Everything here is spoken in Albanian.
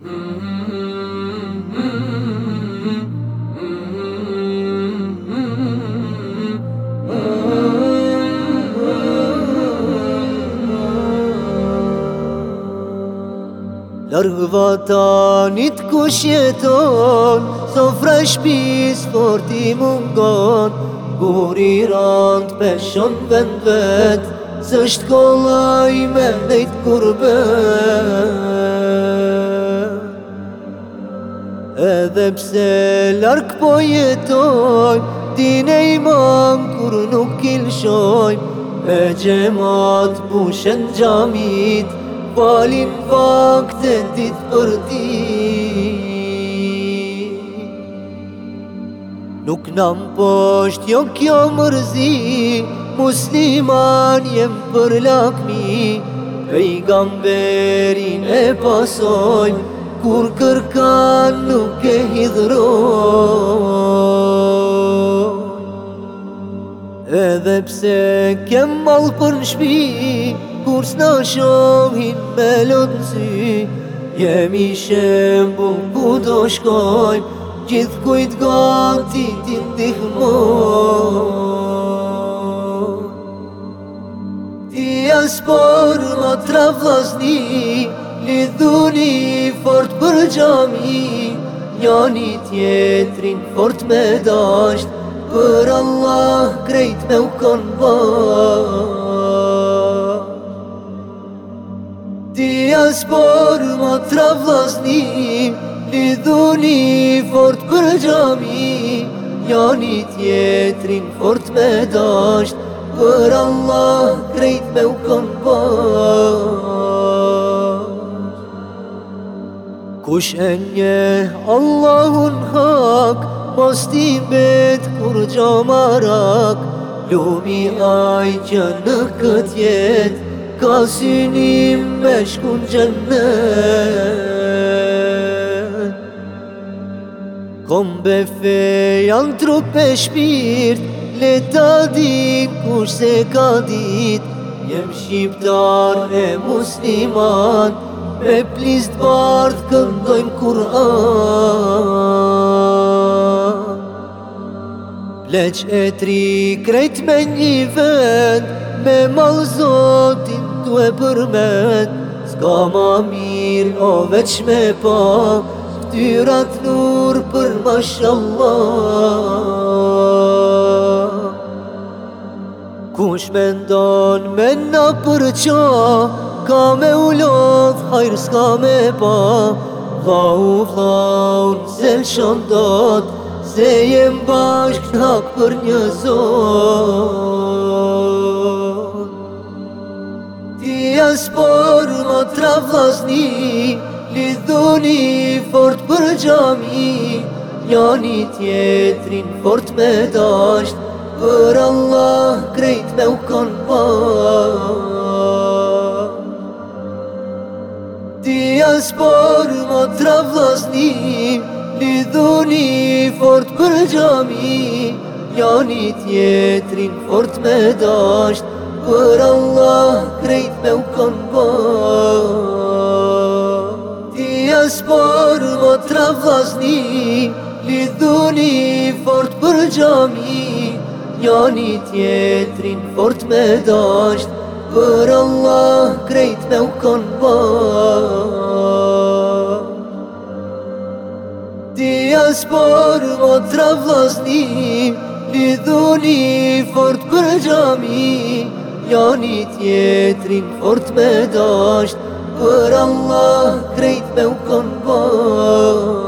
Largë vatanit ku shjeton, sofra shpis por ti mungon, Kur i randë peshon vend vet, së shtë kolaj me dhejt kurbet. Edhe pse lark po jetoj Din e iman kur nuk il shoj E gjemat pushen gjamit Falin fakt dit për ti Nuk nam posht jo kjo mërzi Musliman jem për lakmi Pejgamberin e pasojnë Kur kërkan nuk e hidhro Edhe pse kem malë për në shpi Kur s'na shohin me lënë zi Jemi shembu ku do shkojnë Gjith kujt gati ti ti hmo Ti asë por ma travlasni Lidhuni fort për gjami Njani tjetrin fort me dasht Për Allah krejt me u kon ba Dija spor ma tra vlasni Lidhuni fort për gjami Njani tjetrin fort me dasht Për Allah krejt me u kon ba کوشنگه اللهون حق مستی بد قرجا مرق لومی آی جنه کتیت کاسینیم مشکون جنه قم به فیان ترو پش بیرد لدادین کوش سکادید یمشی بدار مسلمان Me plis të bardhë këndojmë Kur'an Pleq e tri krejt me një vend Me malë zotin të e përmen Ska ma mirë o veç me pa Këtyra nur për mashallah Kush me ndonë me na përqa S'ka me u lodh, hajr s'ka me pa Va u vlaun, se lë shëndot, se jem bashk nak për një zon Ti e spor më tra vlasni, lidhoni fort për gjami Njani tjetrin fort me dasht, për Allah krejt me u kanë bashk Mësë por më tra Lidhuni fort për gjami Janit tjetrin fort me dasht Për Allah krejt me u kanë ba Ti e spor më tra Lidhuni fort për gjami Janit tjetrin fort me dasht Për Allah krejt me u kanë ba Pas por o tra vlasni Li fort për gjami Janë i tjetrin fort me dasht Për Allah krejt me u kanë bërë